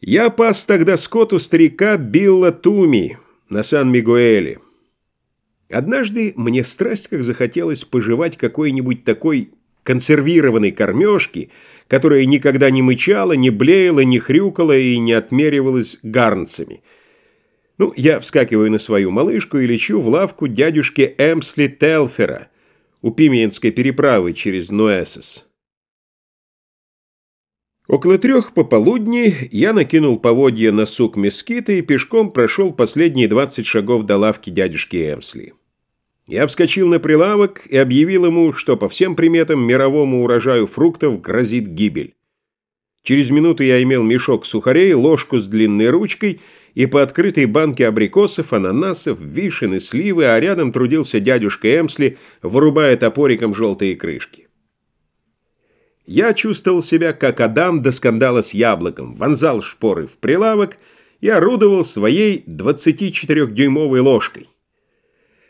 Я пас тогда скот у старика Билла Туми на Сан-Мигуэле. Однажды мне страсть как захотелось пожевать какой-нибудь такой консервированной кормежки, которая никогда не мычала, не блеяла, не хрюкала и не отмеривалась гарнцами. Ну, я вскакиваю на свою малышку и лечу в лавку дядюшки Эмсли Телфера у Пименской переправы через Нуэсес. Около трех пополудни я накинул поводья на сук мескита и пешком прошел последние двадцать шагов до лавки дядюшки Эмсли. Я вскочил на прилавок и объявил ему, что по всем приметам мировому урожаю фруктов грозит гибель. Через минуту я имел мешок сухарей, ложку с длинной ручкой и по открытой банке абрикосов, ананасов, вишен и сливы, а рядом трудился дядюшка Эмсли, вырубая топориком желтые крышки. Я чувствовал себя, как Адам до скандала с яблоком, вонзал шпоры в прилавок и орудовал своей 24-дюймовой ложкой.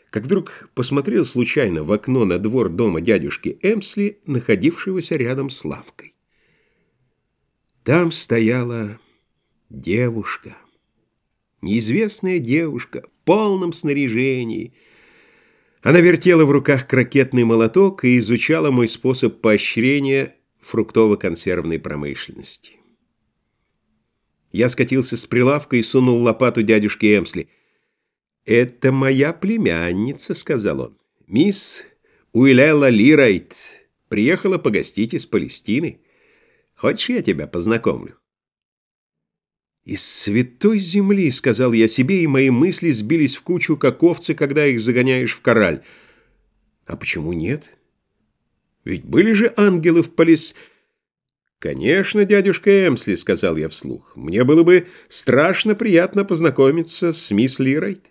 Как вдруг посмотрел случайно в окно на двор дома дядюшки Эмсли, находившегося рядом с лавкой. Там стояла девушка, неизвестная девушка в полном снаряжении — она вертела в руках крокетный молоток и изучала мой способ поощрения фруктово-консервной промышленности. Я скатился с прилавка и сунул лопату дядюшке Эмсли. «Это моя племянница», — сказал он. «Мисс Уилелла Лирайт приехала погостить из Палестины. Хочешь, я тебя познакомлю?» «Из святой земли», — сказал я себе, и мои мысли сбились в кучу, как овцы, когда их загоняешь в кораль. «А почему нет?» Ведь были же ангелы в полис... «Конечно, дядюшка Эмсли», — сказал я вслух, — «мне было бы страшно приятно познакомиться с мисс Лирайт».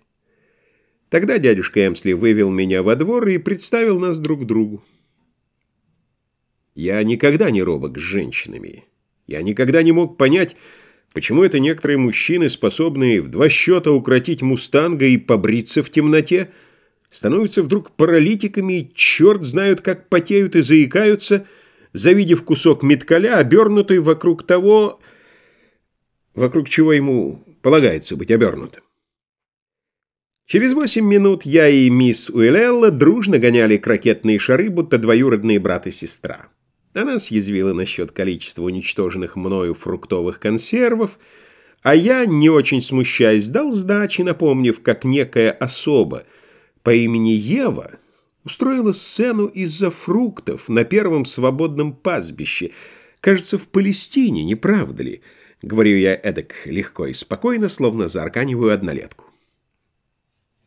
Тогда дядюшка Эмсли вывел меня во двор и представил нас друг другу. Я никогда не робок с женщинами. Я никогда не мог понять, почему это некоторые мужчины, способные в два счета укротить мустанга и побриться в темноте, — становятся вдруг паралитиками и черт знают, как потеют и заикаются, завидев кусок меткаля, обернутый вокруг того, вокруг чего ему полагается быть обернутым. Через восемь минут я и мисс Уэлелла дружно гоняли крокетные шары, будто двоюродные брат и сестра. Она съязвила насчет количества уничтоженных мною фруктовых консервов, а я, не очень смущаясь, дал сдачи, напомнив, как некая особа — по имени Ева устроила сцену из-за фруктов на первом свободном пастбище. Кажется, в Палестине, не правда ли? Говорю я эдак легко и спокойно, словно заарканиваю однолетку.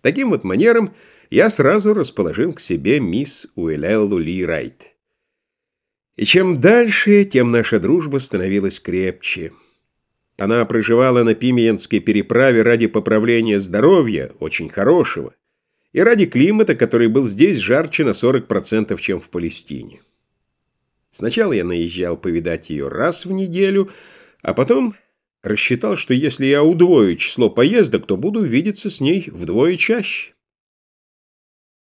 Таким вот манером я сразу расположил к себе мисс Уэлеллу Ли Райт. И чем дальше, тем наша дружба становилась крепче. Она проживала на Пимиенской переправе ради поправления здоровья, очень хорошего и ради климата, который был здесь жарче на 40%, чем в Палестине. Сначала я наезжал повидать ее раз в неделю, а потом рассчитал, что если я удвою число поездок, то буду видеться с ней вдвое чаще.